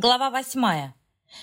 Глава восьмая.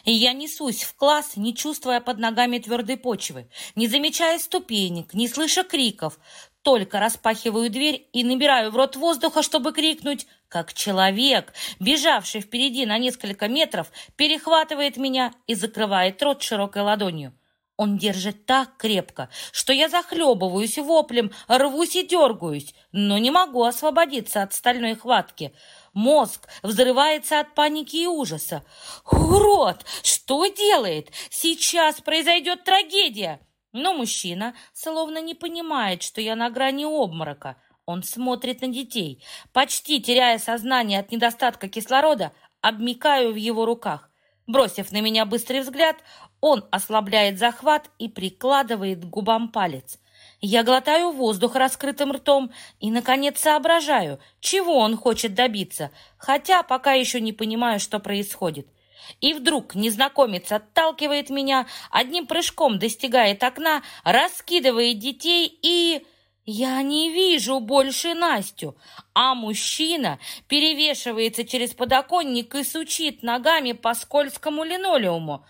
Я несусь в класс, не чувствуя под ногами твердой почвы, не замечая ступенек, не слыша криков. Только распахиваю дверь и набираю в рот воздуха, чтобы крикнуть, как человек, бежавший впереди на несколько метров, перехватывает меня и закрывает рот широкой ладонью. Он держит так крепко, что я захлебываюсь воплем, рвусь и дергаюсь, но не могу освободиться от стальной хватки. Мозг взрывается от паники и ужаса. «Урод! Что делает? Сейчас произойдет трагедия!» Но мужчина словно не понимает, что я на грани обморока. Он смотрит на детей. Почти теряя сознание от недостатка кислорода, обмикаю в его руках. Бросив на меня быстрый взгляд, он ослабляет захват и прикладывает к губам палец. Я глотаю воздух раскрытым ртом и, наконец, соображаю, чего он хочет добиться, хотя пока еще не понимаю, что происходит. И вдруг незнакомец отталкивает меня, одним прыжком достигает окна, раскидывает детей и... Я не вижу больше Настю, а мужчина перевешивается через подоконник и сучит ногами по скользкому линолеуму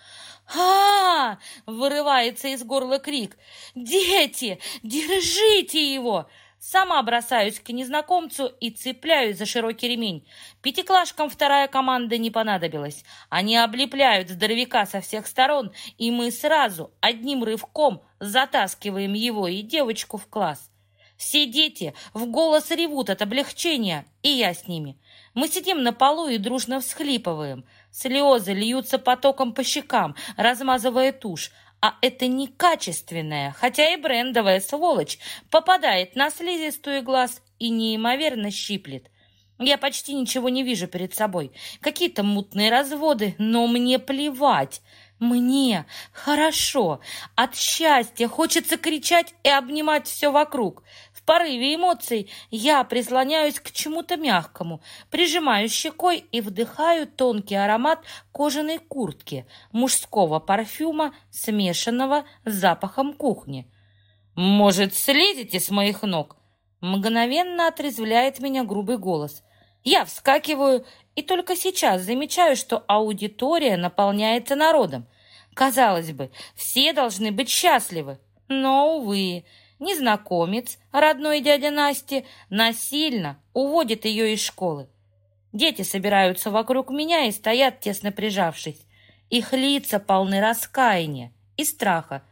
а, вырывается из горла крик. «Дети, держите его!» Сама бросаюсь к незнакомцу и цепляюсь за широкий ремень. Пятиклашкам вторая команда не понадобилась. Они облепляют здоровяка со всех сторон, и мы сразу одним рывком затаскиваем его и девочку в класс. Все дети в голос ревут от облегчения, и я с ними. Мы сидим на полу и дружно всхлипываем. Слезы льются потоком по щекам, размазывая тушь, а это некачественная, хотя и брендовая сволочь попадает на слизистую глаз и неимоверно щиплет. Я почти ничего не вижу перед собой. Какие-то мутные разводы, но мне плевать. Мне хорошо. От счастья хочется кричать и обнимать все вокруг порыве эмоций я прислоняюсь к чему-то мягкому, прижимаю щекой и вдыхаю тонкий аромат кожаной куртки, мужского парфюма, смешанного с запахом кухни. «Может, слезете с моих ног?» Мгновенно отрезвляет меня грубый голос. Я вскакиваю и только сейчас замечаю, что аудитория наполняется народом. Казалось бы, все должны быть счастливы, но, увы, незнакомец, родной дядя Насти, насильно уводит ее из школы. Дети собираются вокруг меня и стоят, тесно прижавшись. Их лица полны раскаяния и страха.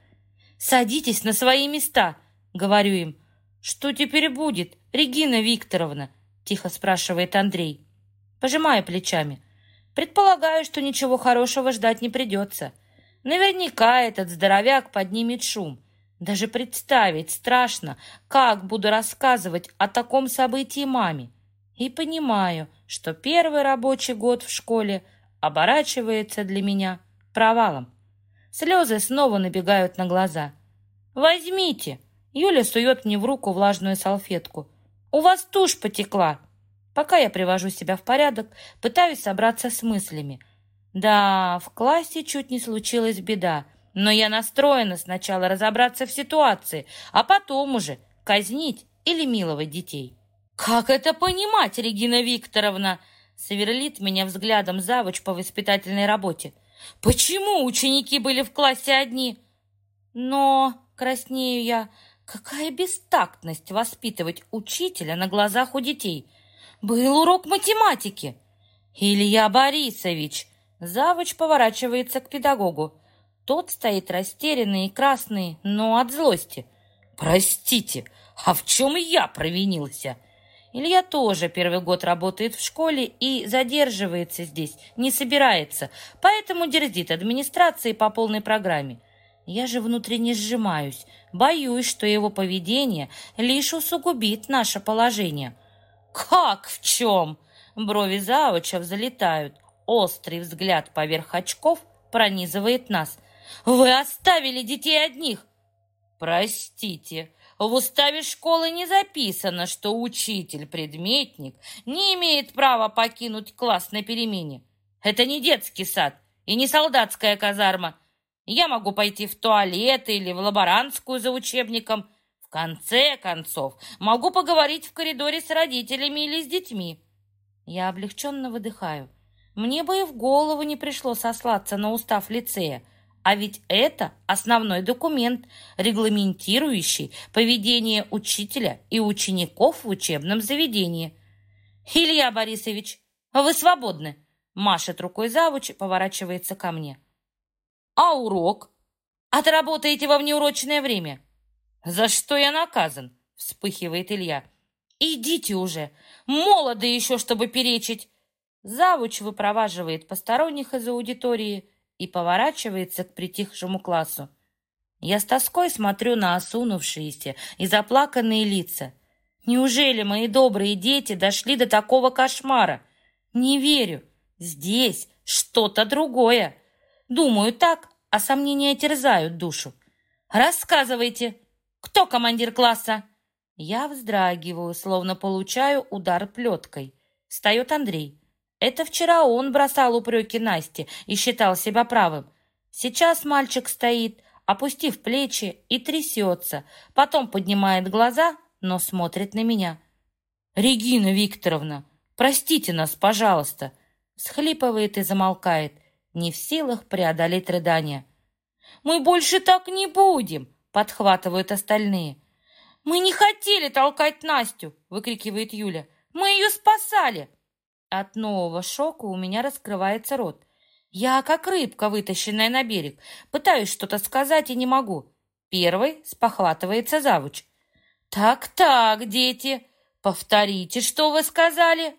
«Садитесь на свои места!» — говорю им. «Что теперь будет, Регина Викторовна?» — тихо спрашивает Андрей. Пожимаю плечами. Предполагаю, что ничего хорошего ждать не придется. Наверняка этот здоровяк поднимет шум. Даже представить страшно, как буду рассказывать о таком событии маме. И понимаю, что первый рабочий год в школе оборачивается для меня провалом. Слезы снова набегают на глаза. «Возьмите!» Юля сует мне в руку влажную салфетку. «У вас тушь потекла!» Пока я привожу себя в порядок, пытаюсь собраться с мыслями. Да, в классе чуть не случилась беда. Но я настроена сначала разобраться в ситуации, а потом уже казнить или миловать детей. «Как это понимать, Регина Викторовна?» Сверлит меня взглядом завуч по воспитательной работе. «Почему ученики были в классе одни?» «Но, краснею я, какая бестактность воспитывать учителя на глазах у детей. Был урок математики». «Илья Борисович!» Завуч поворачивается к педагогу. Тот стоит растерянный и красный, но от злости. «Простите, а в чем я провинился?» Илья тоже первый год работает в школе и задерживается здесь, не собирается, поэтому дерзит администрации по полной программе. Я же внутренне сжимаюсь, боюсь, что его поведение лишь усугубит наше положение. «Как в чем?» Брови Завуча взлетают. Острый взгляд поверх очков пронизывает нас. Вы оставили детей одних. Простите, в уставе школы не записано, что учитель-предметник не имеет права покинуть класс на перемене. Это не детский сад и не солдатская казарма. Я могу пойти в туалет или в лаборантскую за учебником. В конце концов, могу поговорить в коридоре с родителями или с детьми. Я облегченно выдыхаю. Мне бы и в голову не пришло сослаться на устав лицея, а ведь это основной документ, регламентирующий поведение учителя и учеников в учебном заведении. «Илья Борисович, вы свободны!» Машет рукой завуч, поворачивается ко мне. «А урок? Отработаете во внеурочное время?» «За что я наказан?» Вспыхивает Илья. «Идите уже! Молоды еще, чтобы перечить!» Завуч выпроваживает посторонних из аудитории и поворачивается к притихшему классу. Я с тоской смотрю на осунувшиеся и заплаканные лица. Неужели мои добрые дети дошли до такого кошмара? Не верю. Здесь что-то другое. Думаю так, а сомнения терзают душу. Рассказывайте, кто командир класса? Я вздрагиваю, словно получаю удар плеткой. Встает Андрей. Это вчера он бросал упреки Насте и считал себя правым. Сейчас мальчик стоит, опустив плечи и трясется, потом поднимает глаза, но смотрит на меня. «Регина Викторовна, простите нас, пожалуйста!» Схлипывает и замолкает, не в силах преодолеть рыдания. «Мы больше так не будем!» подхватывают остальные. «Мы не хотели толкать Настю!» выкрикивает Юля. «Мы ее спасали!» От нового шока у меня раскрывается рот. Я, как рыбка, вытащенная на берег, пытаюсь что-то сказать и не могу. Первый спохватывается завуч. «Так-так, дети, повторите, что вы сказали!»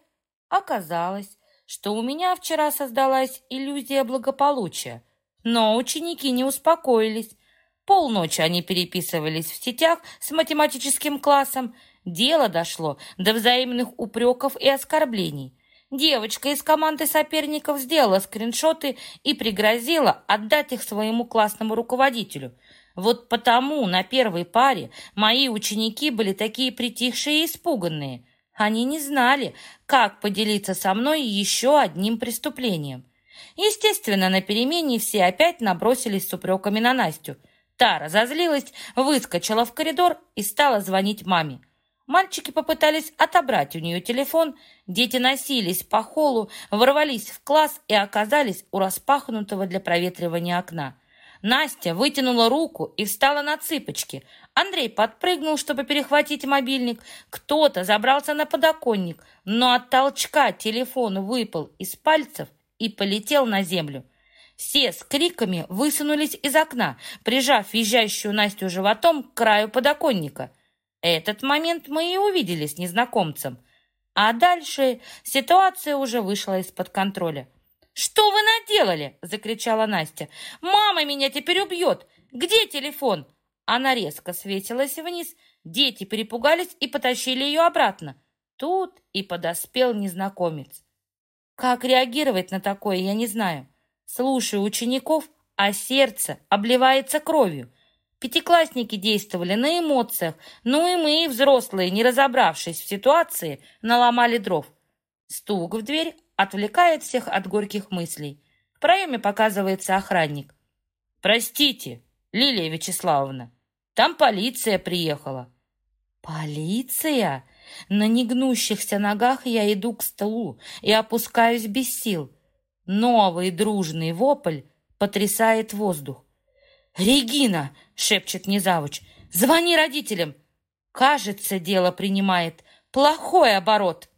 Оказалось, что у меня вчера создалась иллюзия благополучия, но ученики не успокоились. Полночи они переписывались в сетях с математическим классом. Дело дошло до взаимных упреков и оскорблений. Девочка из команды соперников сделала скриншоты и пригрозила отдать их своему классному руководителю. Вот потому на первой паре мои ученики были такие притихшие и испуганные. Они не знали, как поделиться со мной еще одним преступлением. Естественно, на перемене все опять набросились с упреками на Настю. Та разозлилась, выскочила в коридор и стала звонить маме. Мальчики попытались отобрать у нее телефон, дети носились по холлу, ворвались в класс и оказались у распахнутого для проветривания окна. Настя вытянула руку и встала на цыпочки. Андрей подпрыгнул, чтобы перехватить мобильник. Кто-то забрался на подоконник, но от толчка телефон выпал из пальцев и полетел на землю. Все с криками высунулись из окна, прижав визжащую Настю животом к краю подоконника – этот момент мы и увидели с незнакомцем. А дальше ситуация уже вышла из-под контроля. «Что вы наделали?» – закричала Настя. «Мама меня теперь убьет! Где телефон?» Она резко светилась вниз. Дети перепугались и потащили ее обратно. Тут и подоспел незнакомец. Как реагировать на такое, я не знаю. Слушаю учеников, а сердце обливается кровью. Пятиклассники действовали на эмоциях, ну и мы, взрослые, не разобравшись в ситуации, наломали дров. Стук в дверь отвлекает всех от горьких мыслей. В проеме показывается охранник. «Простите, Лилия Вячеславовна, там полиция приехала». «Полиция?» На негнущихся ногах я иду к столу и опускаюсь без сил. Новый дружный вопль потрясает воздух. «Регина!» — шепчет мне завуч. «Звони родителям!» Кажется, дело принимает плохой оборот.